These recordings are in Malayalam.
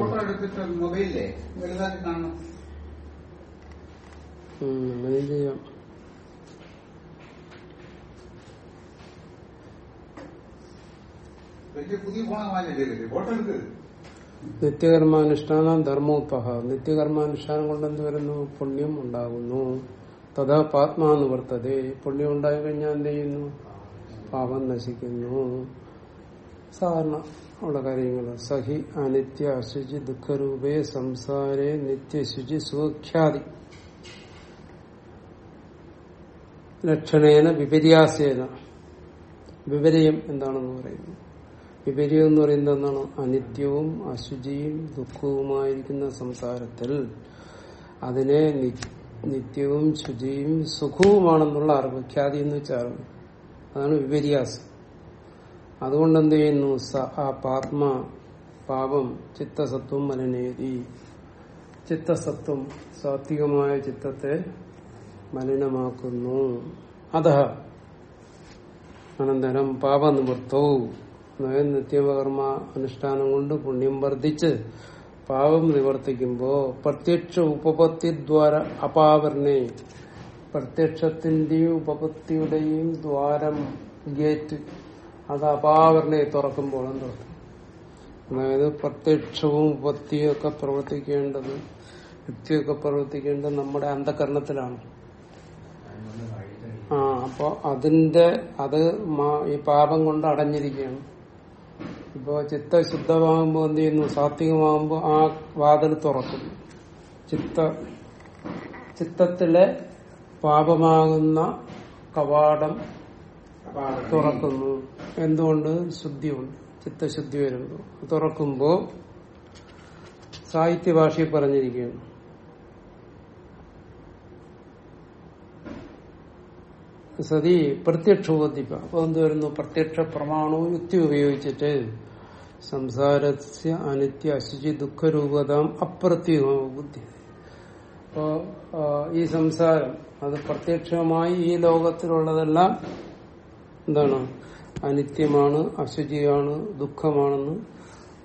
ഫോട്ടോ എടുത്തിട്ട് മൊബൈലിലെ വലുതാക്കി കാണണം. ഉം, അങ്ങനെ ചെയ്യാം. നിത്യകർമാനുഷ്ഠാനം ധർമ്മോപഹ. നിത്യകർമാനുഷ്ഠാനം കൊണ്ട് എന്ത് വരുന്നു? പുണ്യം ഉണ്ടാകുന്നു. തഥാ പാത്മാ നിവർത്തതേ പുണ്യം ഉണ്ടായി കഴിഞ്ഞാൽ എന്ത് ചെയ്യുന്നു? പാപം നശിക്കുന്നു. സാധാരണ ഉള്ള കാര്യങ്ങൾ. സഹി അനിത്യ അശുചി ദുഃഖരൂപേ സംസാരേ നിത്യശുചി സുഖ്യാതി ലക്ഷണേന വിപര്യാസേന. വിപര്യം എന്താണെന്ന് പറയുന്നു. വിപര്യം എന്ന് പറയുന്നത് എന്താണ്? അനിത്യവും അശുചിയും ദുഃഖവുമായിരിക്കുന്ന സംസാരത്തിൽ അതിനെ നിത്യവും ശുചിയും സുഖവുമാണെന്നുള്ള അറിവ് ഖ്യാതി എന്ന് വെച്ചാൽ അതാണ് വിപര്യാസം. അതുകൊണ്ട് എന്ത് ചെയ്യുന്നു? സ ആ പാത്മ പാപം ചിത്തസത്വം മലിനേതി ചിത്തസത്വം സാത്വികമായ ചിത്തത്തെ മലിനമാക്കുന്നു അത അനന്തരം പാപനിവൃത്തവും നിത്യകർമ്മ അനുഷ്ഠാനം കൊണ്ട് പുണ്യം വർദ്ധിച്ച് പാപം നിവർത്തിക്കുമ്പോ പ്രത്യക്ഷ ഉപപത്തിദ്വാര അപാവരണേ. പ്രത്യക്ഷത്തിന്റെയും ഉപപത്തിയുടെയും ദ്വാരം ഗേറ്റ് അത് അപാവരണയെ തുറക്കുമ്പോൾ തുറക്കും അതായത് പ്രത്യക്ഷവും ഉപത്തിയും ഒക്കെ പ്രവർത്തിക്കേണ്ടത് യുക്തിയൊക്കെ പ്രവർത്തിക്കേണ്ടത് നമ്മുടെ അന്ധകരണത്തിലാണ്. ആ അപ്പൊ അതിന്റെ അത് ഈ പാപം കൊണ്ട് അടഞ്ഞിരിക്കുകയാണ്. ഇപ്പോ ചിത്ത ശുദ്ധമാകുമ്പോ എന്ത് ചെയ്യുന്നു? സാത്വികമാകുമ്പോ ആ വാതിൽ തുറക്കുന്നു. ചിത്ത ചിത്തത്തിലെ പാപമാകുന്ന കവാടം തുറക്കുന്നു. എന്തുകൊണ്ട്? ശുദ്ധിയുണ്ട്. ചിത്തശുദ്ധി വരുന്നു. തുറക്കുമ്പോ സാഹിത്യ ഭാഷയിൽ പറഞ്ഞിരിക്കുകയാണ് സതി പ്രത്യക്ഷ ബോധിപ്പ അപ്പൊ എന്ത് വരുന്നു? പ്രത്യക്ഷ പ്രമാണവും യുക്തി ഉപയോഗിച്ചിട്ട് സംസാരസ്യ അനിത്യ അശുചി ദുഃഖരൂപതാം അപ്രത്യുഗ ബുദ്ധി. അപ്പോ ഈ സംസാരം അത് പ്രത്യക്ഷമായി ഈ ലോകത്തിലുള്ളതെല്ലാം എന്താണ്? അനിത്യമാണ് അശുചിയാണ് ദുഃഖമാണെന്ന്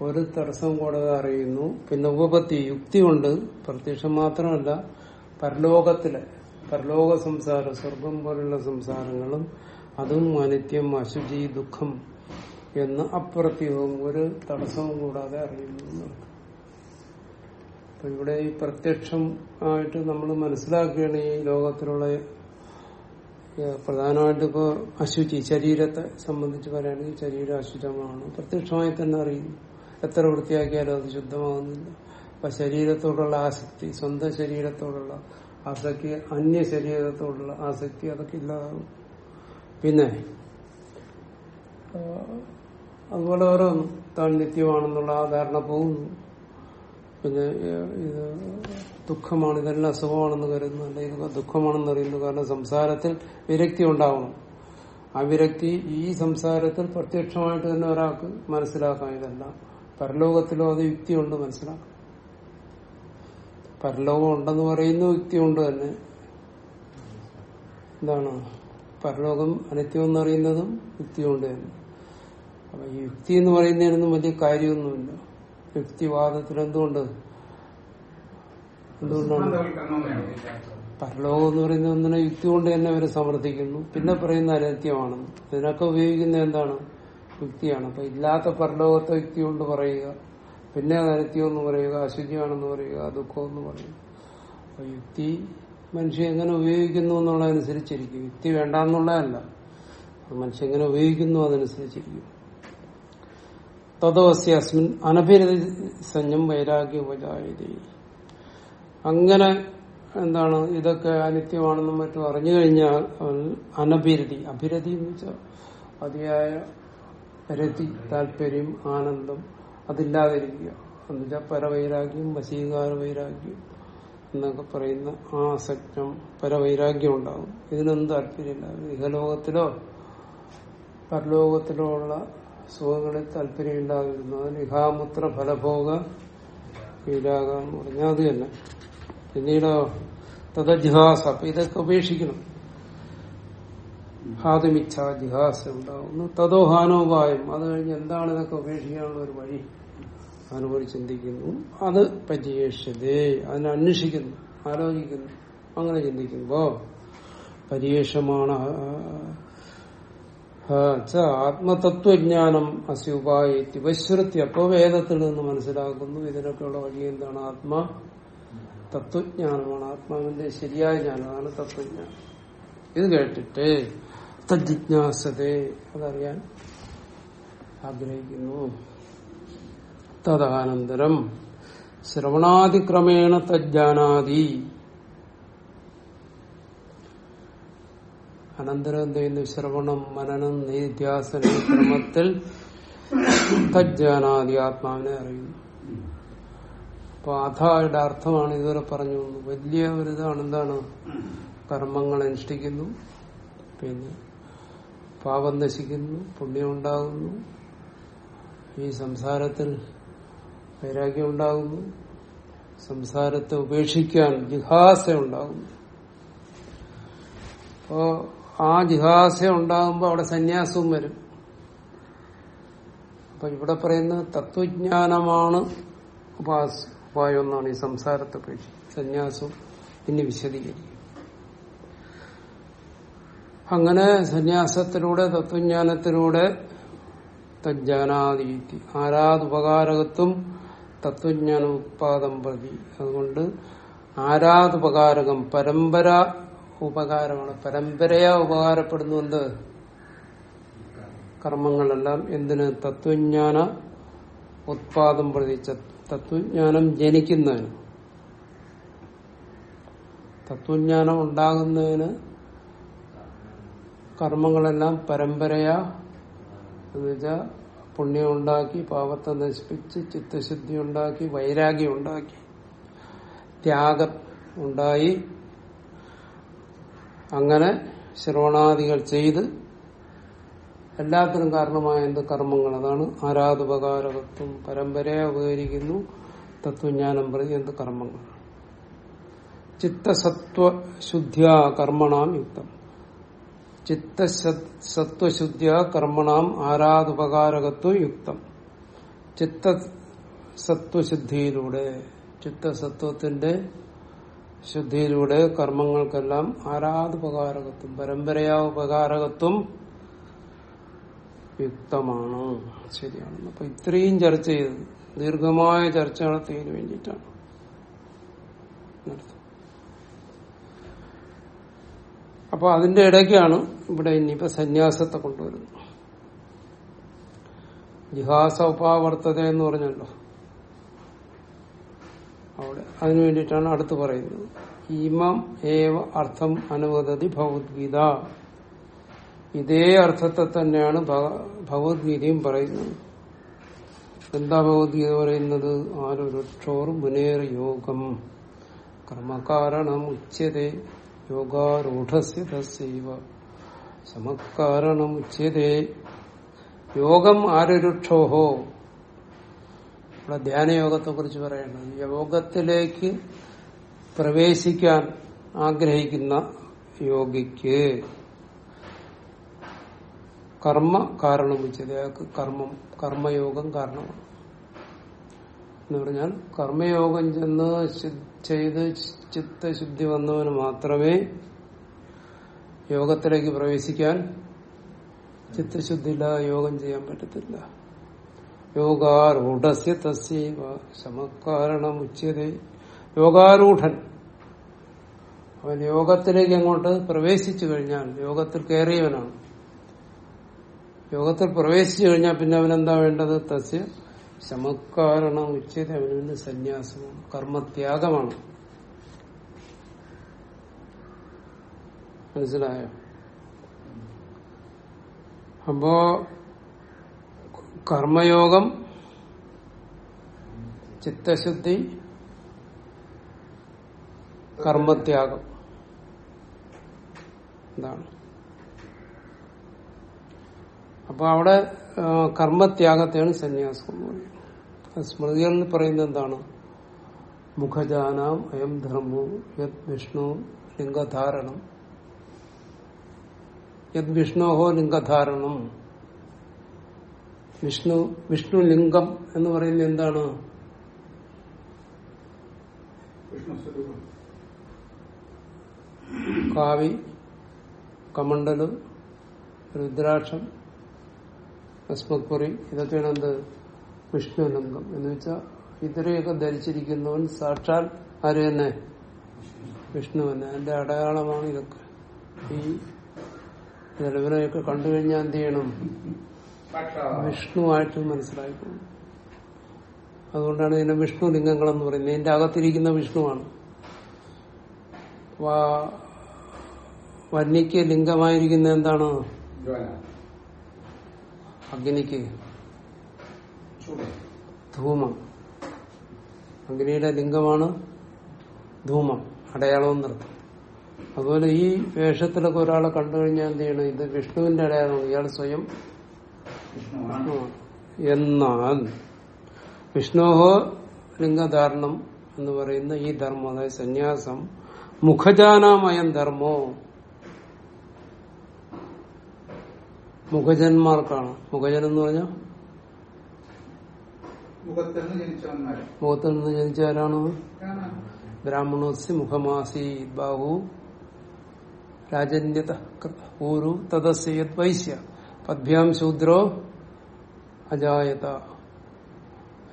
ഒരു തടസ്സം കൂടാതെ അറിയുന്നു. പിന്നെ ഉപപത്തി യുക്തി കൊണ്ട് പ്രത്യക്ഷം മാത്രമല്ല പരലോകത്തിലെ പരലോക സംസാരം സ്വർഗം പോലുള്ള സംസാരങ്ങളും അതും അനിത്യം അശുചി ദുഃഖം എന്ന് അപ്രത്യവും ഒരു തടസ്സവും കൂടാതെ അറിയുന്നു. അപ്പൊ ഇവിടെ ഈ പ്രത്യക്ഷം ആയിട്ട് നമ്മൾ മനസ്സിലാക്കുകയാണ് ഈ ലോകത്തിലുള്ള പ്രധാനമായിട്ട് ഇപ്പോൾ അശുചി ശരീരത്തെ സംബന്ധിച്ച് പറയുകയാണെങ്കിൽ ശരീരം അശുചമാണ്. പ്രത്യക്ഷമായി തന്നെ അറിയുന്നു എത്ര വൃത്തിയാക്കിയാലും അത് ശുദ്ധമാകുന്നില്ല അപ്പൊ ശരീരത്തോടുള്ള ആസക്തി സ്വന്തം ശരീരത്തോടുള്ള ആസക്തി അന്യ ശരീരത്തോടുള്ള ആസക്തി അതൊക്കെ ഇല്ലാതാകും പിന്നെ അതുപോലെ ഓരോ താൻ നിത്യമാണെന്നുള്ള ആ ധാരണ പോകുന്നു. പിന്നെ ഇത് ദുഃഖമാണ് ഇതെല്ലാം അസുഖമാണെന്ന് കരുതുന്നു. അല്ലെങ്കിൽ ദുഃഖമാണെന്ന് അറിയുന്നു. കാരണം സംസാരത്തിൽ വിരക്തി ഉണ്ടാവണം. ആ വിരക്തി ഈ സംസാരത്തിൽ പ്രത്യക്ഷമായിട്ട് തന്നെ ഒരാൾക്ക് മനസ്സിലാക്കാം. ഇതെല്ലാം പരലോകത്തിലും അത് യുക്തിയുണ്ട് മനസ്സിലാക്കാം. പരലോകം ഉണ്ടെന്ന് പറയുന്ന യുക്തി കൊണ്ട് തന്നെ. എന്താണ് പരലോകം അനിത്യം എന്നറിയുന്നതും യുക്തി കൊണ്ട് തന്നെ. അപ്പൊ യുക്തി എന്ന് പറയുന്നതിനൊന്നും വലിയ കാര്യമൊന്നുമില്ല. യുക്തിവാദത്തിൽ എന്തുകൊണ്ട്? എന്തുകൊണ്ടാണ്? പരലോകം എന്ന് പറയുന്ന ഒന്നിനെ യുക്തി കൊണ്ട് തന്നെ അവർ സമർത്ഥിക്കുന്നു. പിന്നെ പറയുന്ന അനിത്യമാണ് ഇതിനൊക്കെ ഉപയോഗിക്കുന്ന എന്താണ്? യുക്തിയാണ്. അപ്പൊ ഇല്ലാത്ത പരലോകത്തെ യുക്തി കൊണ്ട് പറയുക പിന്നെ അത് അനത്യം എന്ന് പറയുക അശുചിയാണെന്ന് പറയുക ദുഃഖം എന്ന് പറയുക. അപ്പൊ യുക്തി മനുഷ്യൻ എങ്ങനെ ഉപയോഗിക്കുന്നു എന്നുള്ളതനുസരിച്ചിരിക്കും. യുക്തി വേണ്ടാന്നുള്ളതല്ല. മനുഷ്യ മനുഷ്യൻ എങ്ങനെ ഉപയോഗിക്കുന്നു അതനുസരിച്ചിരിക്കും. തദോസ്യ അസ്മിൻ വൈരാഗ്യ ഉപജായത. അങ്ങനെ എന്താണ് ഇതൊക്കെ അനിത്യമാണെന്നും മറ്റും അറിഞ്ഞു കഴിഞ്ഞാൽ അവൻ അനഭിരതി അഭിരതി എന്ന് വെച്ചാൽ അതിയായ രതി താല്പര്യം ആനന്ദം അതില്ലാതിരിക്കുക. എന്നുവെച്ചാൽ പരവൈരാഗ്യം വശീകാര വൈരാഗ്യം എന്നൊക്കെ പറയുന്ന ആ ആസക്തം പരവൈരാഗ്യം ഉണ്ടാകും. ഇതിനൊന്നും താല്പര്യമില്ല. ഇഹലോകത്തിലോ പരലോകത്തിലോ ഉള്ള സുഖങ്ങളിൽ താല്പര്യമില്ലാതിരുന്നു അതിന് ഇഹാമുത്ര ഫലഭോഗ എന്ന് പറഞ്ഞാൽ അത് തന്നെ. പിന്നീടോ തഥജിഹാസ അപ്പൊ ഇതൊക്കെ ഉപേക്ഷിക്കണം. ഹാതുമിച്ഛ ജിഹാസ ഉണ്ടാവുന്നു. തതോ ഹാനോപായം അത് കഴിഞ്ഞ് എന്താണ് ഇതൊക്കെ ഉപേക്ഷിക്കാനുള്ള ഒരു വഴി? അതിനെക്കുറി ചിന്തിക്കുന്നു. അത് പര്യേഷതേ അതിനെ അന്വേഷിക്കുന്നു ആലോചിക്കുന്നു അങ്ങനെ ചിന്തിക്കുമ്പോ പര്യേഷമാണ് ആത്മതത്വജ്ഞാനം അസ്യുപായി വശ്രുത്തി അപ്പോ വേദത്തിൽ നിന്ന് മനസ്സിലാക്കുന്നു ഇതിനൊക്കെയുള്ള വഴി എന്താണ്? ആത്മ തത്വജ്ഞാനമാണ്. ആത്മാവിന്റെ ശരിയായ ജ്ഞാനമാണ് തത്വജ്ഞാനം. ഇത് കേട്ടിട്ട് തജ്ജിജ്ഞാസതേ അതറിയാൻ ആഗ്രഹിക്കുന്നു. തദാനന്തരം ശ്രവണാതിക്രമേണ തജ്ജാനാദി അനന്തരം എന്ത് ചെയ്യുന്നു ശ്രവണം മനനം നിധ്യാസന ക്രമത്തിൽ തജ്ജാനാദി ആത്മാവിനെ അറിയുന്നു. അപ്പൊ അഥായുടെ അർത്ഥമാണ് ഇതുവരെ പറഞ്ഞു. വലിയ ഒരു ഇതാണ് എന്താണ്? കർമ്മങ്ങൾ അനുഷ്ഠിക്കുന്നു പിന്നെ പാപം നശിക്കുന്നു പുണ്യം ഉണ്ടാകുന്നു ഈ സംസാരത്തിൽ വൈരാഗ്യം ഉണ്ടാകുന്നു സംസാരത്തെ ഉപേക്ഷിക്കാൻ ജിഹാസ ഉണ്ടാകുന്നു. അപ്പോ ആ ജിഹാസ ഉണ്ടാകുമ്പോൾ അവിടെ സന്യാസവും വരും. അപ്പൊ ഇവിടെ പറയുന്ന തത്വജ്ഞാനമാണ് ഉപാസ ഉപായം എന്നാണ് ഈ സംസാരത്തെ പേക്ഷി സന്യാസം പിന്നെ വിശദീകരിക്കും. അങ്ങനെ സന്യാസത്തിലൂടെ തത്വജ്ഞാനത്തിലൂടെ തജ്ജാനാദീതി ആരാധുപകാരകത്വം തത്വജ്ഞാന ഉത്പാദം പ്രതി. അതുകൊണ്ട് ആരാധുപകാരകം പരമ്പര ഉപകാരമാണ്. പരമ്പരയാ ഉപകാരപ്പെടുന്നുണ്ട്. കർമ്മങ്ങളെല്ലാം എന്തിന്? തത്വജ്ഞാന ഉത്പാദം പ്രതി തത്വജ്ഞാനം ജനിക്കുന്നതിന്. തത്വജ്ഞാനം ഉണ്ടാകുന്നതിന് കർമ്മങ്ങളെല്ലാം പരമ്പരയാ. എന്നുവെച്ചാൽ പുണ്യം ഉണ്ടാക്കി പാപത്തെ നശിപ്പിച്ച് ചിത്തശുദ്ധി ഉണ്ടാക്കി വൈരാഗ്യം ഉണ്ടാക്കി ത്യാഗം ഉണ്ടായി അങ്ങനെ ശ്രവണാദികൾ ചെയ്ത് എല്ലാത്തിനും കാരണമായ എന്ത് കർമ്മങ്ങൾ? അതാണ് ആരാധുപകാരകത്വം. പരമ്പരയെ ഉപകരിക്കുന്നു തത്വജ്ഞാനം പ്രതി എന്ത് കർമ്മങ്ങൾ? ചിത്തസത്വശുദ്ധ്യ കർമ്മണാം യുക്തം. ചിത്തസത്വശുദ്ധ്യ കർമ്മണാം ആരാധുപകാരകത്വം യുക്തം. ചിത്തസത്വശുദ്ധിയിലൂടെ ചിത്തസത്വത്തിന്റെ ശുദ്ധിയിലൂടെ കർമ്മങ്ങൾക്കെല്ലാം ആരാധുപകാരകത്വം പരമ്പരയാ ഉപകാരകത്വം യുക്തമാണ്. ശരിയാണ്. അപ്പൊ ഇത്രയും ചർച്ച ചെയ്തത്. ദീർഘമായ ചർച്ച നടത്തിയതിനു വേണ്ടിയിട്ടാണ്. അപ്പൊ അതിന്റെ ഇടയ്ക്കാണ് ഇവിടെ ഇനിയിപ്പോ സന്യാസത്തെ കൊണ്ടുവരുന്നത്. ജിഹാസ ഉപാവർത്തത എന്ന് പറഞ്ഞല്ലോ. അവിടെ. അതിനു വേണ്ടിയിട്ടാണ് അടുത്ത് പറയുന്നത്. ഇമം ഏവ അർത്ഥം അനുവദതി ഭഗവത്ഗീത. ഇതേ അർത്ഥത്തെ തന്നെയാണ് ഭഗ- ഭഗവത്ഗീതയും പറയുന്നത്. എന്താ ഭഗവത്ഗീത പറയുന്നത്? ആരോരുക്ഷോർ മുനേർ യോഗം. കർമ്മകാരണം ഉച്ചതേ യോഗാരൂഢസ്യ തസ്സൈവ സമകാരണം ഉച്ചതേ യോഗം ആരൊരുക്ഷോഹോ ഇവിടെ ധ്യാനയോഗത്തെ കുറിച്ച് പറയേണ്ടത്. യോഗത്തിലേക്ക് പ്രവേശിക്കാൻ ആഗ്രഹിക്കുന്ന യോഗിക്ക് കർമ്മ കാരണം വെച്ചത്. അയാൾക്ക് കർമ്മം കർമ്മയോഗം കാരണമാണ്. എന്ന് പറഞ്ഞാൽ കർമ്മയോഗം ചെന്ന് ചെയ്ത് ചിത്തശുദ്ധി വന്നവന് മാത്രമേ യോഗത്തിലേക്ക് പ്രവേശിക്കാൻ ചിത്തശുദ്ധിയില്ലാതെ യോഗം ചെയ്യാൻ പറ്റത്തില്ല. യോഗാരൂഢസ്യ തസ്യവ. സമക്കാരണം ഉച്യതേ യോഗാരൂഢൻ. അവൻ യോഗത്തിലേക്ക് അങ്ങോട്ട് പ്രവേശിച്ചു കഴിഞ്ഞാൽ യോഗത്തിൽ കയറിയവനാണ്. യോഗത്തിൽ പ്രവേശിച്ചു കഴിഞ്ഞാൽ പിന്നെ അവനെന്താ വേണ്ടത്? തസ്യ ശമക്കാരണം ഉച്ചത് അവന് പിന്നെ സന്യാസവും കർമ്മത്യാഗമാണ്. മനസ്സിലായോ? അപ്പോ കർമ്മയോഗം ചിത്തശുദ്ധി കർമ്മത്യാഗം. എന്താണ് അപ്പൊ അവിടെ കർമ്മത്യാഗത്തെയാണ് സന്യാസം സ്മൃതികളിൽ പറയുന്നത് എന്താണ്? മുഖജാനാം അയം ധർമ്മോ യത് വിഷ്ണു ലിംഗധാരണം. യത് വിഷ്ണോഹോ ലിംഗധാരണം. വിഷ്ണു വിഷ്ണു ലിംഗം എന്ന് പറയുന്നത് എന്താണ്? കാവി കമണ്ടൽ രുദ്രാക്ഷം ഭസ്മക്കുറി ഇതൊക്കെയാണ് എന്ത്? വിഷ്ണുലിംഗം. എന്ന് വെച്ചാൽ ഇത്രയൊക്കെ ധരിച്ചിരിക്കുന്നവൻ സാക്ഷാൽ ആര് തന്നെ? വിഷ്ണു തന്നെ അതിന്റെ അടയാളമാണ് ഇതൊക്കെ. ഈ നിലവിനെയൊക്കെ കണ്ടു കഴിഞ്ഞാൽ എന്ത് ചെയ്യണം? വിഷ്ണുവായിട്ട് മനസ്സിലായിപ്പോകും അതുകൊണ്ടാണ് ഇതിനെ വിഷ്ണു ലിംഗങ്ങളെന്ന് പറയുന്നത്. ഇതിന്റെ അകത്തിരിക്കുന്ന വിഷ്ണുവാണ്. വന്യക്ക് ലിംഗമായിരിക്കുന്ന എന്താണ്? അഗ്നിക്ക്. ധൂമം. അഗ്നിയുടെ ലിംഗമാണ് ധൂമം. അടയാളവും നിർത്തും. അതുപോലെ ഈ വേഷത്തിലൊക്കെ ഒരാളെ കണ്ടു കഴിഞ്ഞാൽ എന്ത് ചെയ്യണം? ഇത് വിഷ്ണുവിന്റെ അടയാളമാണ്. ഇയാൾ സ്വയം എന്നാൽ വിഷ്ണോഹോ ലിംഗധാരണം എന്ന് പറയുന്ന ഈ ധർമ്മം അതായത് സന്യാസം മുഖജാനാമയം ധർമ്മോ? മുഖജന്മാർക്കാണ്. മുഖജൻ എന്ന് പറഞ്ഞാൽ മുഖത്തിൽ നിന്ന് ജനിച്ച ആരാണ്. ബ്രാഹ്മണോസ് മുഖമാസി ബാഹു രാജന്യത ഊരു തദസ്യ വൈശ്യ പദ്ഭ്യാം ശൂദ്രോ അജായത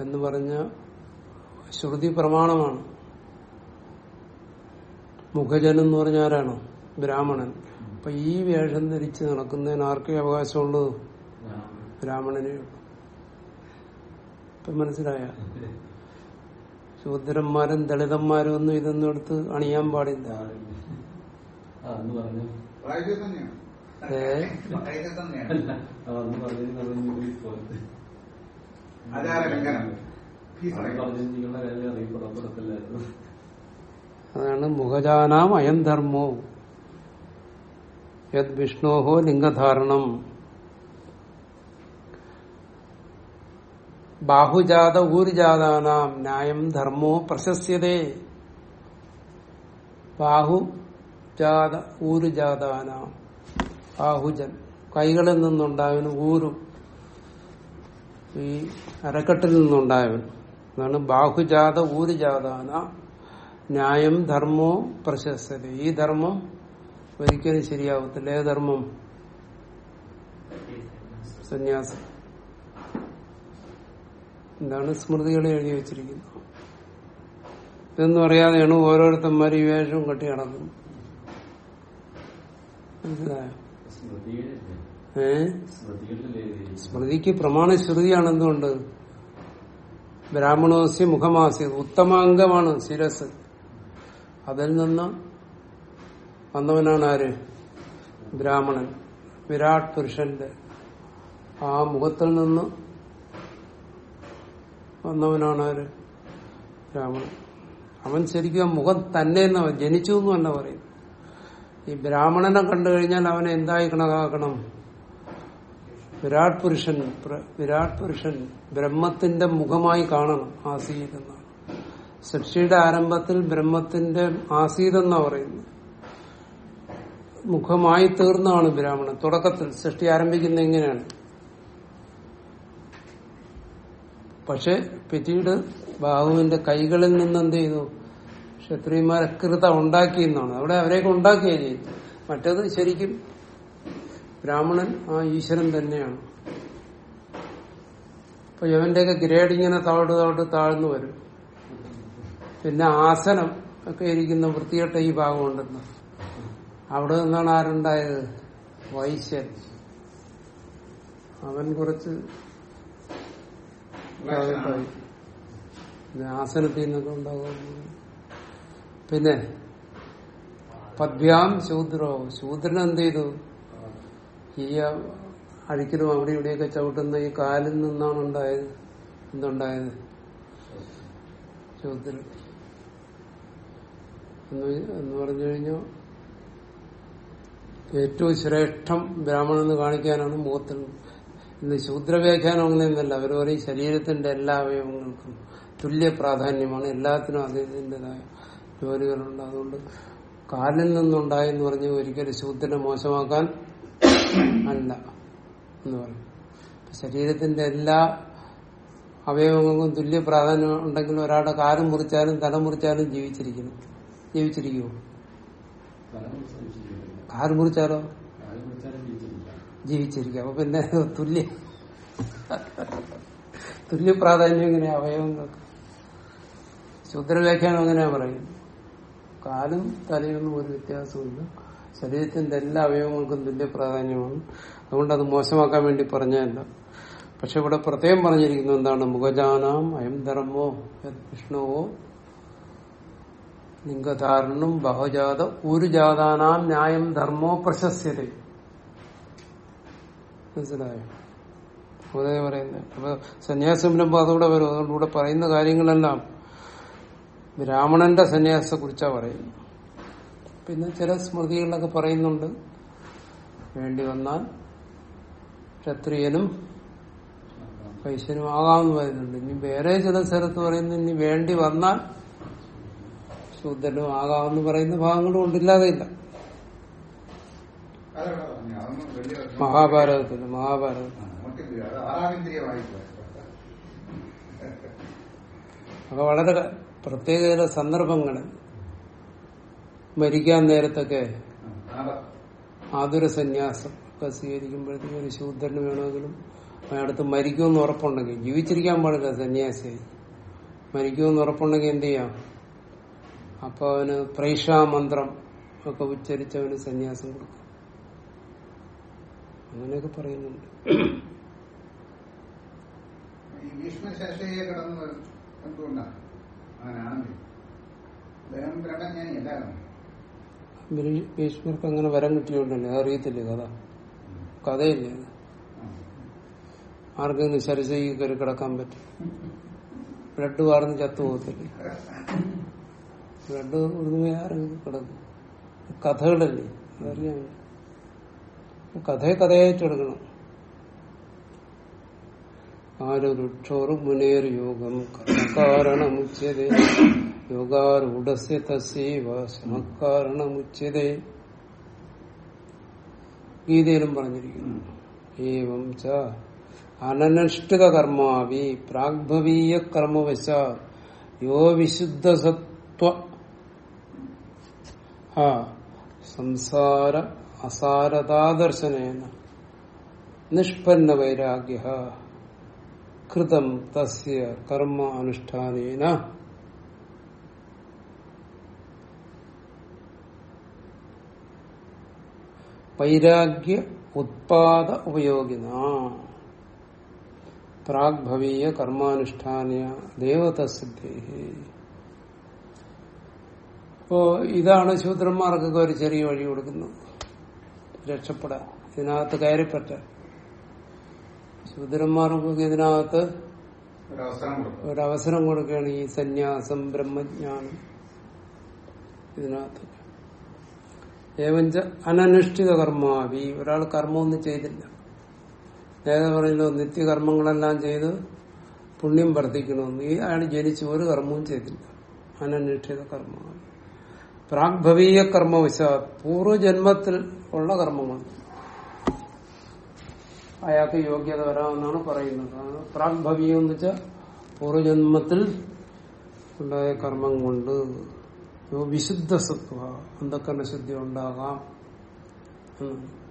എന്ന് പറഞ്ഞ ശ്രുതി പ്രമാണമാണ്. മുഖജൻ എന്ന് പറഞ്ഞ ആരാണ്? ബ്രാഹ്മണൻ. അപ്പൊ ഈ വേഷം ധരിച്ച് നടക്കുന്നതിന് ആർക്കേ അവകാശമുള്ളൂ? ബ്രാഹ്മണനെ ഉള്ളൂ. ഇപ്പൊ മനസ്സിലായ? ശൂദ്രന്മാരും ദളിതന്മാരും ഒന്നും ഇതൊന്നും എടുത്ത് അണിയാൻ പാടില്ല. അതാണ് മുഖജാനാം അയം ധർമ്മോ. യത് വിഷ്ണോഹോ ലിംഗധാരണം. ബാഹുജാത ഊർജാതാനാം ന്യായം ധർമ്മോ പ്രശസ്യതേ. ബാഹുജാത ഊരുജാതാനാം. ബാഹുജൻ കൈകളിൽ നിന്നുണ്ടായവന് ഊരു. ഈ അരക്കെട്ടിൽ നിന്നുണ്ടായവൻ അതാണ് ബാഹുജാത ഊരുജാതാന ന്യായം ധർമ്മോ പ്രശസ്തത ഈ ധർമ്മം ഒരിക്കലും ശരിയാവത്തില്ല. ഏ ധർമ്മം? സന്യാസം. എന്താണ് സ്മൃതികളെ എഴുതി വെച്ചിരിക്കുന്നത്. ഇതൊന്നും അറിയാതെയാണ് ഓരോരുത്തന്മാർ ഈ കെട്ടി നടക്കുന്നത്. മനസ്സിലായോ? ഏ? സ്മൃതിക്ക് പ്രമാണ ശ്രുതിയാണ് എന്തുകൊണ്ട് ബ്രാഹ്മണോസ്യ മുഖമാസ്യ ഉത്തമാംഗമാണ് ശിരസ്. അതിൽ നിന്ന് വന്നവനാണ് ആര് ബ്രാഹ്മണൻ. വിരാട് പുരുഷന്റെ. ആ മുഖത്തിൽ നിന്ന് വന്നവനാണ് ആര് ബ്രാഹ്മണൻ. അവൻ ശരിക്കും ആ മുഖം തന്നെ എന്നവൻ ജനിച്ചു എന്നല്ല പറയും. ഈ ബ്രാഹ്മണനെ കണ്ടു കഴിഞ്ഞാൽ അവനെ എന്തായി കണക്കാക്കണം? വിരാട് പുരുഷൻ വിരാട് പുരുഷൻ ബ്രഹ്മത്തിന്റെ മുഖമായി കാണണം ആസീത് എന്നാണ് സൃഷ്ടിയുടെ ആരംഭത്തിൽ ബ്രഹ്മത്തിന്റെ ആസീത് പറയുന്നത്. മുഖമായി തീർന്നാണ് ബ്രാഹ്മണൻ. തുടക്കത്തിൽ സൃഷ്ടി ആരംഭിക്കുന്ന എങ്ങനെയാണ്? പക്ഷെ പിറ്റീട് ബാഹുവിന്റെ കൈകളിൽ നിന്ന് എന്ത് ചെയ്തു? ക്ഷത്രിയന്മാരെ കൃത ഉണ്ടാക്കിയെന്നാണ് അവിടെ അവരെയൊക്കെ ഉണ്ടാക്കുകയാണ് ചെയ്തു മറ്റത് ശരിക്കും ബ്രാഹ്മണൻ ആ ഈശ്വരൻ തന്നെയാണ്. അപ്പൊ ഇവന്റെയൊക്കെ ഗ്രേഡ് ഇങ്ങനെ താഴോട്ട് താഴോട്ട് താഴ്ന്നു വരും. പിന്നെ ആസനം ഒക്കെ ഇരിക്കുന്ന വൃത്തികെട്ട ഈ ഭാഗം ഉണ്ടെന്ന് അവിടെ നിന്നാണ് ആരുണ്ടായത്? വൈശ്യൻ. അവൻ കുറച്ച് ആസനത്തിൽ നിന്നൊക്കെ ഉണ്ടാകും. പിന്നെ പദ്ഭ്യാം ശൂദ്രോ. ശൂദ്രൻ എന്ത് ചെയ്തു? ഈ അഴിക്കലും അവിടെ ഇവിടെയൊക്കെ ചവിട്ടുന്ന ഈ കാലിൽ നിന്നാണ് ഉണ്ടായത്. എന്തുണ്ടായത്? ശൂദ്രൻ. എന്ന് പറഞ്ഞു കഴിഞ്ഞാൽ ഏറ്റവും ശ്രേഷ്ഠം ബ്രാഹ്മണൻ എന്ന് കാണിക്കാനാണ് മുഖത്തിൽ ഇന്ന് ശൂദ്രവ്യാഖ്യാനം അങ്ങനെയൊന്നല്ല അവർ ശരീരത്തിന്റെ എല്ലാ അവയവങ്ങൾക്കും തുല്യ പ്രാധാന്യമാണ്. എല്ലാത്തിനും അതിന്റെതായ ജോലികളുണ്ട് അതുകൊണ്ട് കാലിൽ നിന്നുണ്ടായി എന്ന് പറഞ്ഞ് ഒരിക്കലും ശൂദ്രനെ മോശമാക്കാൻ അല്ല എന്ന് പറയും. ശരീരത്തിന്റെ എല്ലാ അവയവങ്ങൾക്കും തുല്യ പ്രാധാന്യം ഉണ്ടെങ്കിൽ ഒരാളുടെ കാലം മുറിച്ചാലും തല മുറിച്ചാലും ജീവിച്ചിരിക്കുന്നു. ജീവിച്ചിരിക്കുമോ. കാൽ മുറിച്ചാലോ? ജീവിച്ചിരിക്കുക ജീവിച്ചിരിക്കും. അപ്പൊ പിന്നെ തുല്യ തുല്യ പ്രാധാന്യം എങ്ങനെയാ? അവയവങ്ങൾക്ക്. ശൂദ്രവ്യാഖ്യാനം എങ്ങനെയാ പറയും കാലും തലയൊന്നും ഒരു വ്യത്യാസമില്ല ശരീരത്തിന്റെ എല്ലാ അവയവങ്ങൾക്കും തുല്യ പ്രാധാന്യമാണ്. അതുകൊണ്ട് അത് മോശമാക്കാൻ വേണ്ടി പറഞ്ഞതല്ല. പക്ഷെ ഇവിടെ പ്രത്യേകം പറഞ്ഞിരിക്കുന്നത് എന്താണ്? മുഖജാനാം അയം ധർമ്മോ വിഷ്ണുവോ ലിംഗധാരണം ബഹുജാത ഒരു ജാതാനാം ന്യായം ധർമ്മോ പ്രശസ്യത. മനസ്സിലായോ? അതേ പറയുന്നത് അപ്പൊ സന്യാസം വരുമ്പോ അതുകൂടെ വരും. അതുകൊണ്ട് ഇവിടെ പറയുന്ന കാര്യങ്ങളെല്ലാം ബ്രാഹ്മണന്റെ സന്യാസത്തെ കുറിച്ചാ പറയുന്നത് പിന്നെ ചില സ്മൃതികളിലൊക്കെ പറയുന്നുണ്ട്. വേണ്ടി വന്നാൽ ക്ഷത്രിയനും പൈസനും ആകാമെന്ന് പറയുന്നുണ്ട്. ഇനി വേറെ ചില സ്ഥലത്ത് പറയുന്നു ഇനി വേണ്ടി വന്നാൽ ശൂദ്രനും ആകാമെന്ന് പറയുന്ന ഭാഗങ്ങളും ഉണ്ടില്ലാതെ ഇല്ല. മഹാഭാരതത്തിൽ ആറാമിന്ദ്രിയമായിപ്പോയി അപ്പൊ വളരെ പ്രത്യേക ചില സന്ദർഭങ്ങളിൽ മരിക്കാൻ നേരത്തൊക്കെ ആതുര സന്യാസം. ഒക്കെ സ്വീകരിക്കുമ്പോഴത്തേക്കും ഒരു ശൂദ്രന് വേണമെങ്കിലും അയാളടുത്ത് മരിക്കുമെന്ന് ഉറപ്പുണ്ടെങ്കിൽ ജീവിച്ചിരിക്കാൻ പാടില്ല സന്യാസിയായി മരിക്കുമെന്ന് ഉറപ്പുണ്ടെങ്കിൽ എന്ത് ചെയ്യാം? അപ്പൊ അവന് പ്രൈഷാമന്ത്രം ഒക്കെ ഉച്ചരിച്ചവന് സന്യാസം കൊടുക്കും. അങ്ങനെയൊക്കെ പറയുന്നുണ്ട്. ഭീഷ്മശേഷയെ കടന്ന് എന്തുകൊണ്ടാണ്? അങ്ങനെയാണെങ്കിൽ അദ്ദേഹം ബ്രഹ്മജ്ഞാനി അല്ലായിരുന്നു ഭീ- ഭീഷ്മർക്ക് അങ്ങനെ വരം കിട്ടിയോണ്ടല്ലേ? അറിയത്തില്ലേ കഥ? കഥയില്ലേ. ആർക്കെങ്കിലും ശരശയ്ക്ക് കയറി കിടക്കാൻ പറ്റും. ബ്ലഡ് വാർന്ന് ചത്തുപോകത്തില്ലേ ബ്ലഡ് ഉറുമ ആരെങ്കിലും കിടക്കും. കഥകളല്ലേ? അതറിയാം. കഥയെ കഥയായിട്ട് എടുക്കണം. ആരൊരുക്ഷോറ് മുനേർ യോഗം കാരണമുച്യതേ യോഗാരൂഢസ്യ തസ്യവ ശമക്കാരണമുച്യതേ ഗീതയിലും പറഞ്ഞിരിക്കുന്നു. ഏവം ച അനനുഷ്ഠിത കർമാവി പ്രാഗ്ഭവീയ കർമ്മവശ യോ വിശുദ്ധ സത്വ സംസാര അസാരതാദർശനേന. നിഷ്പന്ന വൈരാഗ്യ കൃതം തസ്യ കർമ്മ അനുഷ്ഠാനേന വൈരാഗ്യ ഉത്പാദ ഉപയോഗിന പ്രാഗ്ഭവീയ കർമാനുഷ്ഠാന ദേവതസിദ്ധി അപ്പോ ഇതാണ് ശൂദ്രന്മാർക്കൊക്കെ ഒരു ചെറിയ വഴി കൊടുക്കുന്നത് രക്ഷപ്പെടാൻ. ഇതിനകത്ത് കയറിപ്പറ്റാൻ. ശൂദ്രന്മാർക്കൊക്കെ ഇതിനകത്ത് ഒരവസരം കൊടുക്കും. ഒരവസരം കൊടുക്കുകയാണ് ഈ സന്യാസം ബ്രഹ്മജ്ഞാനം ഇതിനകത്ത്. ഏവഞ്ച അനനുഷ്ഠിത കർമാവി. ഒരാൾ കർമ്മമൊന്നും ചെയ്തില്ല. നേരത്തെ പറയുന്നു നിത്യകർമ്മങ്ങളെല്ലാം ചെയ്ത് പുണ്യം വർദ്ധിക്കണമെന്ന്. ഈ അയാൾ ജനിച്ച് ഒരു കർമ്മവും ചെയ്തില്ല. അനനുഷ്ഠിത കർമ്മമാണ് പ്രാഗ്ഭവീയ കർമ്മവശ പൂർവജന്മത്തിൽ ഉള്ള കർമ്മങ്ങൾ അയാൾക്ക് യോഗ്യത വരാമെന്നാണ് പറയുന്നത്. പ്രാഗ്ഭവീയം എന്ന് വെച്ചാൽ പൂർവജന്മത്തിൽ ഉണ്ടായ കർമ്മം കൊണ്ട് വിശുദ്ധ സത്വ അന്ധക്കരണ ശുദ്ധി ഉണ്ടാകാം അങ്ങനെയുള്ളവർക്കും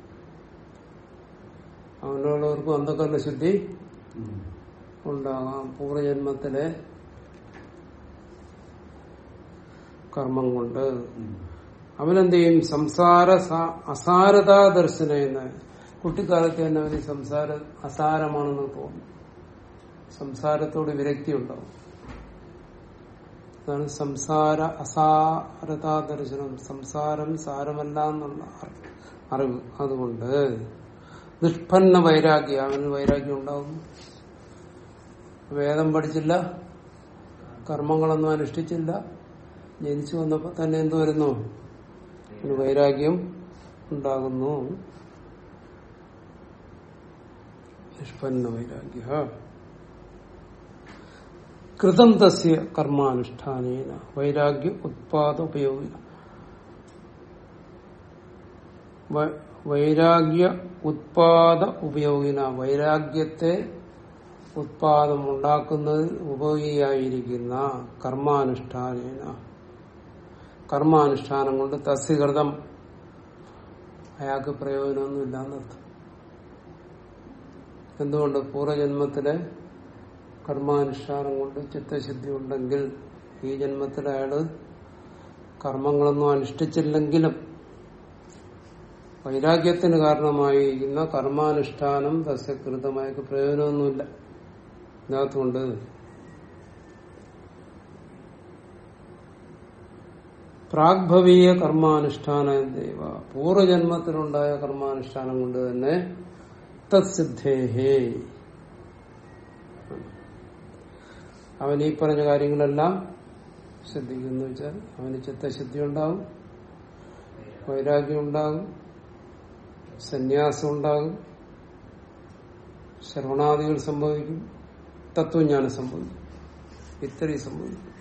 അവനുള്ളവർക്കും അന്ധക്കരണ ശുദ്ധി ഉം. ഉണ്ടാകാം. പൂർവജന്മത്തിലെ കർമ്മം കൊണ്ട്. അവനെന്ത് ചെയ്യും? സംസാര അസാരതാ ദർശന എന്ന് കുട്ടിക്കാലത്ത് തന്നെ അവന് സംസാര അസാരമാണെന്ന് തോന്നും സംസാരത്തോട് വിരക്തി ഉണ്ടാവും അതാണ് സംസാര അസാരതാ ദർശനം. സംസാരം സാരമല്ല എന്നുള്ള അറിവ്. അതുകൊണ്ട് നിഷ്പന്ന വൈരാഗ്യ അവന് വൈരാഗ്യം ഉണ്ടാവുന്നു. വേദം പഠിച്ചില്ല കർമ്മങ്ങളൊന്നും അനുഷ്ഠിച്ചില്ല ജനിച്ചു വന്നപ്പോ തന്നെ എന്ത് വരുന്നു? വൈരാഗ്യം ഉണ്ടാകുന്നു. നിഷ്പന്ന വൈരാഗ്യ കൃതം തസ്യ കർമാനുഷ്ഠാനേന. വൈരാഗ്യ ഉത്പാദ ഉപയോഗി വൈരാഗ്യ ഉത്പാദ ഉപയോഗിന. വൈരാഗ്യത്തെ ഉത്പാദം ഉണ്ടാക്കുന്നതിൽ ഉപയോഗിയായിരിക്കുന്ന കർമാനുഷ്ഠാനേന. കർമാനുഷ്ഠാനം കൊണ്ട് തസ്യകൃതം. അയാൾക്ക് പ്രയോജനമൊന്നുമില്ല എന്നർത്ഥം എന്തുകൊണ്ട് പൂർവജന്മത്തിലെ കർമാനുഷ്ഠാനം കൊണ്ട് ചിത്തശുദ്ധി ഉണ്ടെങ്കിൽ ഈ ജന്മത്തിൽ അയാൾ കർമ്മങ്ങളൊന്നും അനുഷ്ഠിച്ചില്ലെങ്കിലും വൈരാഗ്യത്തിന് കാരണമായിരിക്കുന്ന കർമാനുഷ്ഠാനം തസ്യകൃതമായക്ക് പ്രയോജനമൊന്നുമില്ല. ഇതിനകത്തുകൊണ്ട് പ്രാഗ്ഭവീയ കർമാനുഷ്ഠാന പൂർവജന്മത്തിലുണ്ടായ കർമാനുഷ്ഠാനം കൊണ്ട് തന്നെ തത്സിദ്ധേഹേ. അവൻ ഈ പറഞ്ഞ കാര്യങ്ങളെല്ലാം ശ്രദ്ധിക്കുന്നു വെച്ചാൽ അവന് ചിത്തശുദ്ധി ഉണ്ടാകും വൈരാഗ്യം ഉണ്ടാകും സന്യാസം ഉണ്ടാകും ശ്രവണാദികൾ സംഭവിക്കും തത്വജ്ഞാനം സംഭവിക്കും. ഇത്രയും സംഭവിക്കും.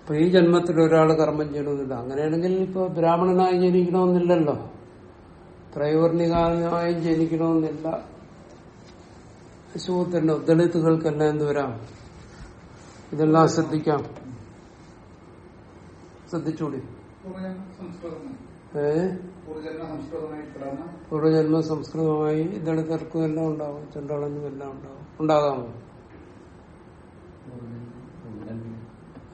ഇപ്പൊ ഈ ജന്മത്തിൽ ഒരാൾ കർമ്മം ചെയ്യണമെന്നില്ല അങ്ങനെയാണെങ്കിൽ ഇപ്പൊ ബ്രാഹ്മണനായി ജനിക്കണമെന്നില്ലല്ലോ. ത്രൈവർണികാനായി ജനിക്കണമെന്നില്ല. ശൂദ്രന്റെ ദളിതുകൾക്കെല്ലാം എന്ത് വരാം? ഇതെല്ലാം ശ്രദ്ധിക്കാം. ശ്രദ്ധിച്ചൂടി? ഏ? പൂർവജന്മ സംസ്കൃതമായി ദളിതർക്കും എല്ലാം ഉണ്ടാവും. ചണ്ടാളനും എല്ലാം ഉണ്ടാവും. ഉണ്ടാകാമോ?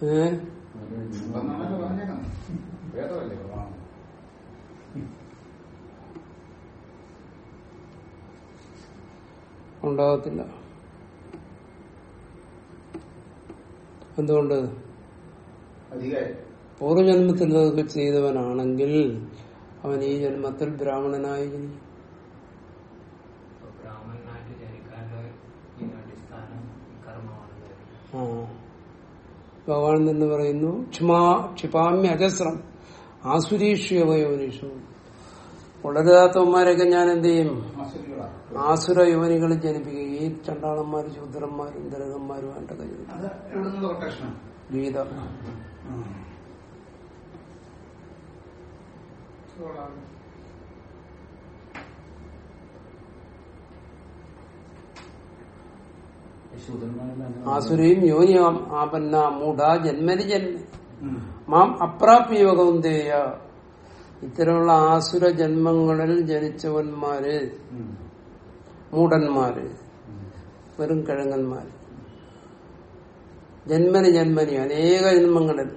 ഏ ഇപ്പം നമ്മൾ പറഞ്ഞേക്കാം വേദമല്ലേ പ്രമാണം ഉണ്ടാകത്തില്ല. എന്തുകൊണ്ട്? പൂർവജന്മത്തിൽ അതൊക്കെ ചെയ്തവനാണെങ്കിൽ അവൻ ഈ ജന്മത്തിൽ ബ്രാഹ്മണനായി ജനിക്കും. ഭഗവാൻ എന്ന് പറയുന്നു ക്ഷിമാ ക്ഷിപാമ്യ അജസ്രം ആസുരീഷ്യവയോനിഷു വളരാത്തവന്മാരൊക്കെ ഞാൻ എന്ത് ചെയ്യും ആസുര യുവനികളിൽ ജനിപ്പിക്കും. ഈ ചണ്ടാളന്മാരും ശൂദ്രന്മാരും ദളിതന്മാരും ആയിട്ടൊക്കെ പ്രൊട്ടക്ഷനാണ് ഗീത ആസുരയും യോനിയാം ആപന്ന മൂഢ ജന്മനി ജന്മ മാം അപ്രാപ്യ കൗന്ദേയ ഇത്തരമുള്ള ആസുര ജന്മങ്ങളിൽ ജനിച്ചവന്മാര് മൂടന്മാര് വെറും കിഴങ്ങന്മാര്. ജന്മനി ജന്മനി അനേക ജന്മങ്ങളിൽ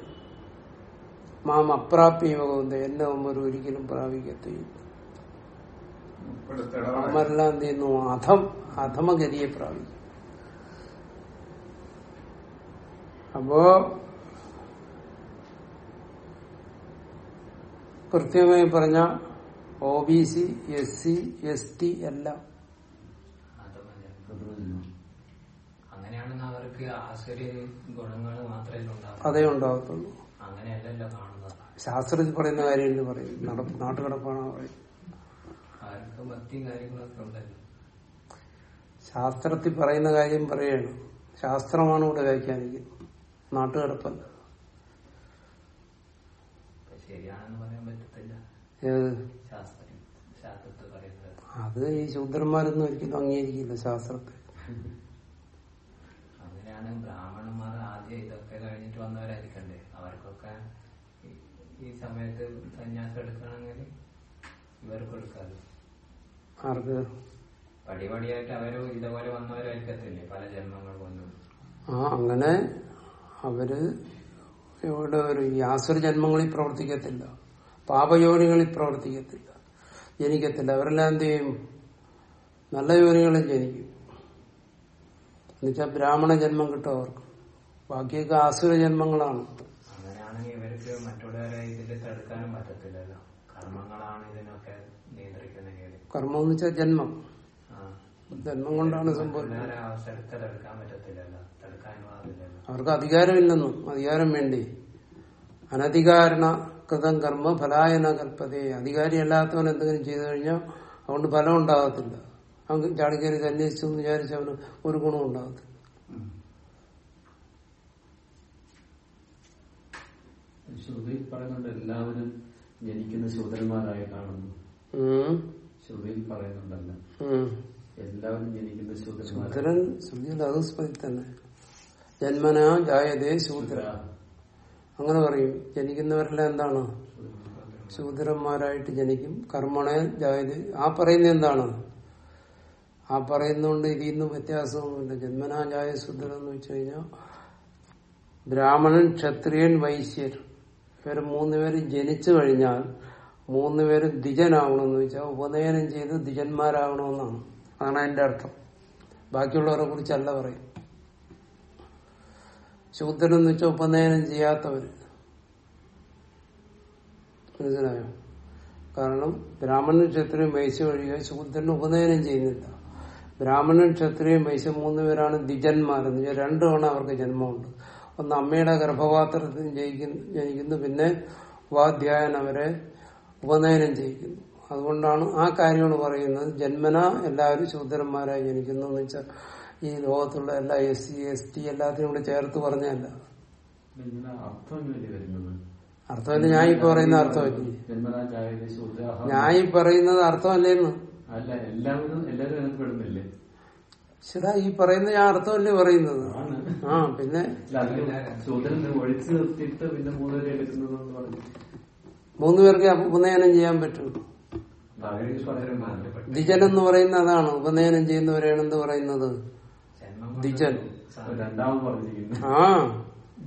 മാം അപ്രാപ്യ എന്റെ എന്നെ ഒരിക്കലും പ്രാപിക്കത്തില്ല. അവന്മാരെല്ലാം എന്ത് ചെയ്യുന്നു? അധം അധമഗതിയെ പ്രാപിക്കും. അപ്പോ കൃത്യമായി പറഞ്ഞ O B C S C S T എല്ലാം. അങ്ങനെയാണെങ്കിൽ അവർക്ക് ആശ്ചര്യ ഗുണങ്ങൾ മാത്രമേ ഉണ്ടാവും അതേ ഉണ്ടാകത്തുള്ളൂ. അങ്ങനെയല്ലല്ലോ കാണുന്നത്. ശാസ്ത്രത്തിൽ പറയുന്ന കാര്യം പറയും നാട്ടുകടപ്പാണ് പറയും ശാസ്ത്രത്തിൽ പറയുന്ന കാര്യം പറയാണ് ശാസ്ത്രമാണ് ഇവിടെ വ്യാഖ്യാനിക്കുന്നത്. നാട്ടുകടപ്പല്ല. ശരിയാണെന്ന് ഏത്? അത് ഈ ശൂദ്രന്മാരൊന്നും ഒരിക്കലും അംഗീകരിക്കില്ല ശാസ്ത്രത്തെ. അങ്ങനെയാണ് ബ്രാഹ്മണന്മാർ ആദ്യം ഇതൊക്കെ കഴിഞ്ഞിട്ട് വന്നവരായിരിക്കണ്ടേ? അവർക്കൊക്കെ ഈ- സമയത്ത് സന്യാസം എടുക്കണമെങ്കിൽ ഇവർക്ക് എടുക്കാമല്ലോ ആർക്ക്? പടിപടിയായിട്ട് അവർ ഇതേപോലെ വന്നവരായിരിക്കത്തില്ലേ? പല ജന്മങ്ങൾ കൊണ്ടും. ആ അങ്ങനെ അവർ ഇവിടെ ഒരു ആസുര ജന്മങ്ങളിൽ പ്രവർത്തിക്കത്തില്ല. പാപയോനികളിൽ പ്രവർത്തിക്കത്തില്ല. ജനിക്കത്തില്ല. അവരെല്ലാം എന്ത് ചെയ്യും? നല്ല യോനികളിൽ ജനിക്കും. എന്നുവെച്ചാൽ ബ്രാഹ്മണ ജന്മം കിട്ടും അവർക്ക്. ബാക്കിയൊക്കെ ആസുര ജന്മങ്ങളാണ്. അങ്ങനെയാണെങ്കിൽ ഇവർക്ക് മറ്റുള്ളവരെ ഇതിൽ തടുക്കാനും പറ്റത്തില്ലല്ലോ. കർമ്മങ്ങളാണ് ഇതിനൊക്കെ നിയന്ത്രിക്കുന്നെങ്കിൽ കർമ്മം എന്ന് വെച്ചാൽ ജന്മം. ജന്മം കൊണ്ടാണ് സംഭവിക്കുന്നത് അവർക്ക് അധികാരമില്ലെന്നും അധികാരം വേണ്ടി? അനധികാരണ കൃതം കർമ്മ ഫലായന കൽപ്പതേ. അധികാരി അല്ലാത്തവൻ എന്തെങ്കിലും ചെയ്തു കഴിഞ്ഞാൽ അതുകൊണ്ട് ഫലം ഉണ്ടാകത്തില്ല. അവൻ ചാടിക്കയറി സന്യസിച്ചു എന്ന് വിചാരിച്ച് അവന് ഒരു ഗുണം ഉണ്ടാകത്തില്ല. ശ്രുതി പറയുന്നുണ്ട് എല്ലാവരും ജനിക്കുന്ന ശൂദ്രന്മാരായി കാണുന്നു. ശ്രുതിയിൽ പറയുന്നുണ്ടല്ലോ. എല്ലാവരും ജനിക്കുന്ന ശൂദ്രൻ ശ്രുതിയിൽ അത് തന്നെ. ജന്മനാ ജായതേ ശൂദ്ര. അങ്ങനെ പറയും. ജനിക്കുന്നവരെല്ലാം എന്താണ്? ശൂദ്രന്മാരായിട്ട് ജനിക്കും. കർമ്മണേ ജാതി ആ പറയുന്ന എന്താണ്? ആ പറയുന്നോണ്ട് ഇതിന്നും വ്യത്യാസമൊന്നുമില്ല ജന്മനാ ജായ ശൂദ്രൻ എന്ന് വെച്ച് കഴിഞ്ഞാൽ ബ്രാഹ്മണൻ ക്ഷത്രിയൻ വൈശ്യർ ഇവർ മൂന്നുപേരും ജനിച്ചു കഴിഞ്ഞാൽ മൂന്നുപേരും ദ്വിജനാവണമെന്ന് വെച്ചാൽ ഉപനയനം ചെയ്ത് ദ്വിജന്മാരാകണമെന്നാണ് അതാണ് അതിന്റെ അർത്ഥം. ബാക്കിയുള്ളവരെ കുറിച്ചല്ല പറയും ശൂദ്രൻ എന്ന് വെച്ചാൽ ഉപനയനം ചെയ്യാത്തവര്. മനസ്സിലായോ? കാരണം ബ്രാഹ്മണൻ ക്ഷത്രിയും വൈശ്യ ഒഴികെ ശൂദ്രന് ഉപനയനം ചെയ്യുന്നില്ല. ബ്രാഹ്മണൻ ക്ഷത്രിയും വൈശ്യ മൂന്ന് പേരാണ് ദ്വിജന്മാരെന്ന് വെച്ചാൽ രണ്ടു തവണ അവർക്ക് ജന്മമുണ്ട്. ഒന്ന് അമ്മയുടെ ഗർഭപാത്രത്തിൽ ജനിക്കുന്നു. പിന്നെ ഉപാധ്യായൻ അവരെ ഉപനയനം ചെയ്യിക്കുന്നു. അതുകൊണ്ടാണ് ആ കാര്യങ്ങൾ പറയുന്നത്. ജന്മന എല്ലാവരും ശൂദ്രന്മാരായി ജനിക്കുന്നു എന്ന് വെച്ചാൽ ഈ ലോകത്തുള്ള എല്ലാ എസ് സി എസ് ടി എല്ലാത്തിനും കൂടെ ചേർത്ത് പറഞ്ഞല്ല അർത്ഥമല്ല ഞാൻ ഈ പറയുന്ന അർത്ഥമല്ലേ? ഞാൻ ഈ പറയുന്നത് അർത്ഥമല്ലേന്ന്. ശരാ ഈ പറയുന്ന ഞാൻ അർത്ഥമല്ലേ പറയുന്നത്? ആ പിന്നെ? മൂന്ന് പേർക്ക് ഉപനയനം ചെയ്യാൻ പറ്റും. ദ്വിജൻ എന്ന് പറയുന്ന അതാണ് ഉപനയനം ചെയ്യുന്നവരാണ് എന്ത് പറയുന്നത്? ദ്വിജൻ. ആ.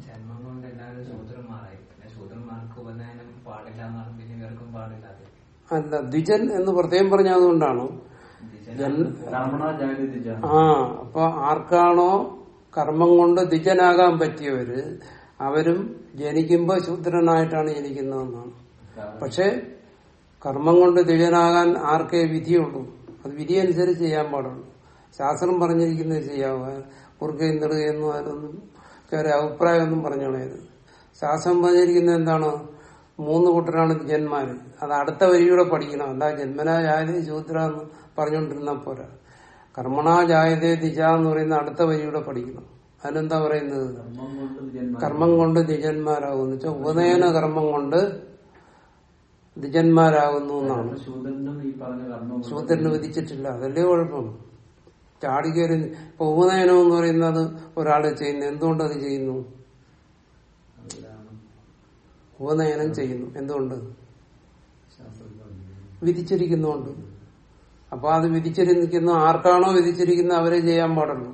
ജന്മം കൊണ്ട് എല്ലാവരും ശൂദ്രന്മാരായി പിന്നെ ശൂദ്രന്മാർക്ക് ഉപനയനം പാടില്ല എന്നാണ് പിന്നെ ഇവർക്കും പാടില്ലാതെ അല്ല ദ്വിജൻ എന്ന് പ്രത്യേകം പറഞ്ഞതുകൊണ്ടാണ്? ആ അപ്പൊ ആർക്കാണോ കർമ്മം കൊണ്ട് ദ്വിജനാകാൻ പറ്റിയവര് അവരും ജനിക്കുമ്പോ ശൂദ്രനായിട്ടാണ് ജനിക്കുന്നതെന്നാണ്. പക്ഷെ കർമ്മം കൊണ്ട് ദ്വിജനാകാൻ ആർക്കേ വിധിയുള്ളൂ? അത് വിധി അനുസരിച്ച് ചെയ്യാൻ പാടുള്ളൂ. ശാസ്ത്രം പറഞ്ഞിരിക്കുന്നത് ചെയ്യാവുക കുറുകയും നെറുകയെന്നും അതിലൊന്നും അഭിപ്രായം അഭിപ്രായമൊന്നും പറഞ്ഞോളയത് ശാസ്ത്രം പറഞ്ഞിരിക്കുന്നത് എന്താണ്? മൂന്ന് കൂട്ടരാണ് ജന്മാര്. അത് അടുത്ത വരിയൂടെ പഠിക്കണം. എന്താ ജന്മനാ ജായതേ ശൂദ്ര എന്ന് പറഞ്ഞുകൊണ്ടിരുന്ന പോരാ. കർമ്മണാ ജായതേ ദിജ എന്ന് പറയുന്ന അടുത്ത വരിയൂടെ പഠിക്കണം. അതിനെന്താ പറയുന്നത്? കർമ്മം കൊണ്ട് വെച്ചാൽ ഉപനയന കർമ്മം കൊണ്ട് ദ്വിജന്മാരാകുന്നു എന്നാണ്. ശൂദ്രന് വിധിച്ചിട്ടില്ല. അതല്ലേ കുഴപ്പം? ചാടിക്കയറി ഇപ്പൊ ഉപനയനം എന്ന് പറയുന്നത് ഒരാൾ ചെയ്യുന്നു. എന്തുകൊണ്ട് അത് ചെയ്യുന്നു? ഉപനയനം ചെയ്യുന്നു. എന്തുകൊണ്ട്. വിധിച്ചിരിക്കുന്നുണ്ട് അപ്പൊ അത് വിധിച്ചിരിക്കുന്ന ആർക്കാണോ വിധിച്ചിരിക്കുന്നത് അവരെ ചെയ്യാൻ പാടുള്ളൂ.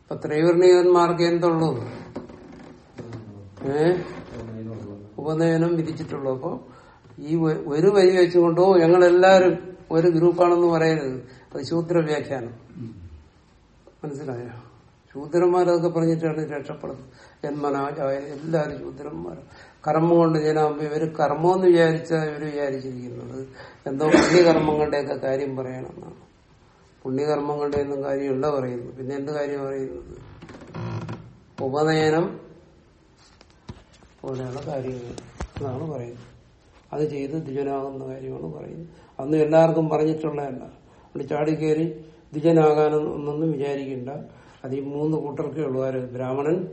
ഇപ്പൊ ത്രൈവർണികന്മാർക്ക് എന്തുള്ളൂ? ഏ? ഉപനയനം വിധിച്ചിട്ടുള്ളൂ. അപ്പൊ ഈ ഒരു വരി വെച്ചുകൊണ്ടോ ഞങ്ങളെല്ലാരും ഒരു ഗ്രൂപ്പാണെന്ന് പറയരുത്. അത് ശൂദ്ര വ്യാഖ്യാനം മനസ്സിലായോ? ശൂദ്രന്മാരതൊക്കെ പറഞ്ഞിട്ടാണ് രക്ഷപ്പെടുന്നത്. ജന്മനാജായ എല്ലാവരും ശൂദ്രന്മാർ കർമ്മം കൊണ്ട് ജനാകുമ്പോ ഇവർ കർമ്മം എന്ന് വിചാരിച്ച ഇവർ വിചാരിച്ചിരിക്കുന്നത്. എന്തോ പുണ്യകർമ്മങ്ങളുടെയൊക്കെ കാര്യം പറയണമെന്നാണ്. പുണ്യകർമ്മങ്ങളുടെ ഒന്നും കാര്യമല്ല പറയുന്നു പിന്നെ എന്ത് കാര്യം പറയുന്നത്? ഉപനയനം പോലെയുള്ള കാര്യങ്ങൾ. എന്നാണ് പറയുന്നത്. അത് ചെയ്ത് ദ്വിജനാകുന്ന കാര്യമാണ് പറയുന്നത്. അന്ന് എല്ലാവർക്കും പറഞ്ഞിട്ടുള്ളതല്ല. അവിടെ ചാടിക്കേറി ദ്വിജനാകാനൊന്നും വിചാരിക്കണ്ട. അത് ഈ മൂന്ന് കൂട്ടർക്കേ ഉള്ളൂ. ആര്? ബ്രാഹ്മണൻ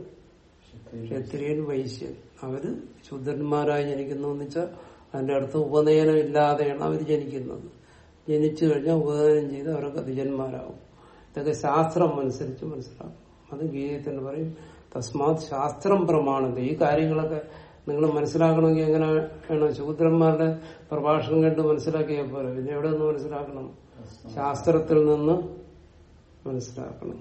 ക്ഷത്രിയൻ. വൈശ്യൻ. അവർ ശുദ്ധന്മാരായി ജനിക്കുന്നു എന്ന് വെച്ചാൽ അതിന്റെ അടുത്ത് ഉപനയനം ഇല്ലാതെയാണ് അവർ ജനിക്കുന്നത്. ജനിച്ചു കഴിഞ്ഞാൽ ഉപനയനം ചെയ്ത് അവരൊക്കെ ദ്വിജന്മാരാകും. ഇതൊക്കെ ശാസ്ത്രം അനുസരിച്ച് മനസ്സിലാക്കും. അത് ഗീതത്തിന് പറയും. തസ്മാത് ശാസ്ത്രം പ്രമാണത്തെ. ഈ കാര്യങ്ങളൊക്കെ നിങ്ങൾ മനസ്സിലാക്കണമെങ്കിൽ എങ്ങനെ വേണം? ശൂദ്രന്മാരുടെ പ്രഭാഷണം കണ്ട് മനസ്സിലാക്കിയാൽ പോലെ പിന്നെ എവിടെ നിന്ന് മനസ്സിലാക്കണം? ശാസ്ത്രത്തിൽ നിന്ന് മനസ്സിലാക്കണം.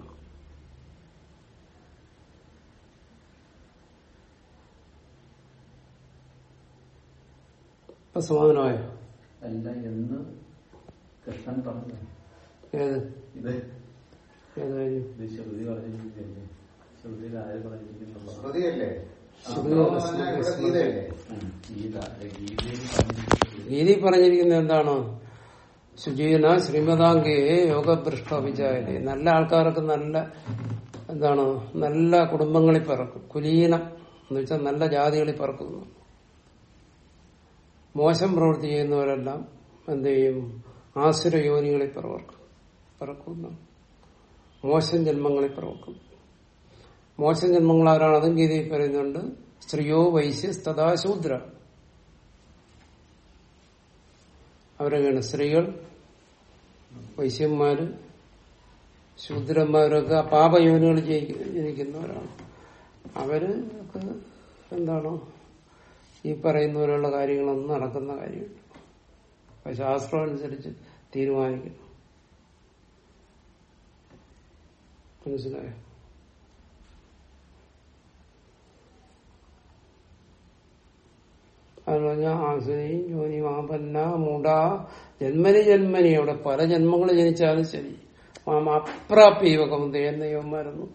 ഇപ്പൊ സമാധാനമായോ? അല്ല എന്ന് കൃഷ്ണൻ പറഞ്ഞു. ഏത്? ഇത് ഏത് കാര്യം ശ്രുതി പറഞ്ഞിരിക്കുന്നു ശ്രുതിയിൽ ആര് പറഞ്ഞിരിക്കുന്നു ശ്രുതിയല്ലേ? ഗീത പറഞ്ഞിരിക്കുന്നത് എന്താണ്? ശുചീന ശ്രീമതാംഗേ യോഗഭ്രഷ്ട വിചാരി നല്ല ആൾക്കാർക്ക് നല്ല എന്താണ്? നല്ല കുടുംബങ്ങളിൽ പിറക്കും. കുലീനം എന്ന് വെച്ചാൽ നല്ല ജാതികളിൽ പിറക്കുന്നു. മോശം പ്രവൃത്തി ചെയ്യുന്നവരെല്ലാം എന്ത് ചെയ്യും? ആസുര യോനികളിൽ പിറവർക്കും പിറക്കുന്നു. മോശം ജന്മങ്ങളിൽ പിറക്കും മോശം ജന്മങ്ങൾ ആരാണ്? അതും ഗീതയിൽ പറയുന്നുണ്ട്. സ്ത്രീയോ വൈശ്യ സ്ഥതാശൂദ്ര ശൂദ്ര. അവരൊക്കെയാണ് സ്ത്രീകൾ വൈശ്യന്മാര് ശൂദ്രന്മാരൊക്കെ പാപയോനികൾ ജനിക്കുന്നവരാണ്. അവർ എന്താണോ? ഈ പറയുന്ന പോലെയുള്ള കാര്യങ്ങളൊന്നും നടക്കുന്ന കാര്യമില്ല. അപ്പൊ ശാസ്ത്രം അനുസരിച്ച് തീരുമാനിക്കണം. മനസ്സിലായോ? അത് പറഞ്ഞാൽ ആസുരി ജോനി മാപന്ന മുട ജന്മനി ജന്മനി അവിടെ പല ജന്മങ്ങൾ ജനിച്ചാലും ശരി. മാമ അപ്രാപ്യവകം എന്ന യവന്മാരൊന്നും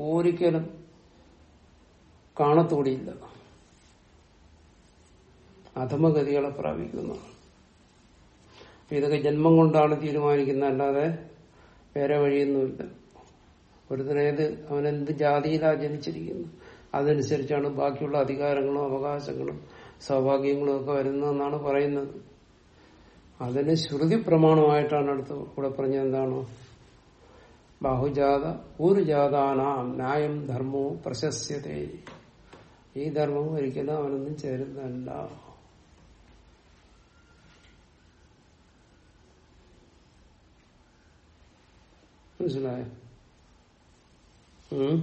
ഒരിക്കലും കാണത്തൂടിയില്ല അധമഗതികളെ പ്രാപിക്കുന്നു. ഇതൊക്കെ ജന്മം കൊണ്ടാണ് തീരുമാനിക്കുന്നത്. അല്ലാതെ വേറെ വഴിയൊന്നുമില്ല. ഒരുത്തരേത് അവനെന്ത് ജാതിയിലാ ജനിച്ചിരിക്കുന്നു അതനുസരിച്ചാണ് ബാക്കിയുള്ള അധികാരങ്ങളും അവകാശങ്ങളും സൗഭാഗ്യങ്ങളും ഒക്കെ വരുന്നതെന്നാണ് പറയുന്നത്. അതിന് ശ്രുതി പ്രമാണമായിട്ടാണ് അടുത്ത് ഇവിടെ പറഞ്ഞത് എന്താണ്? ബാഹുജാത ഊർജാതാനാം ജാതാനാം ന്യായം ധർമ്മവും പ്രശസ്യതേ. ഈ ധർമ്മവും ഒരിക്കലും അവനൊന്നും ചേരുന്നതല്ല. മനസ്സിലായോ? ഉം.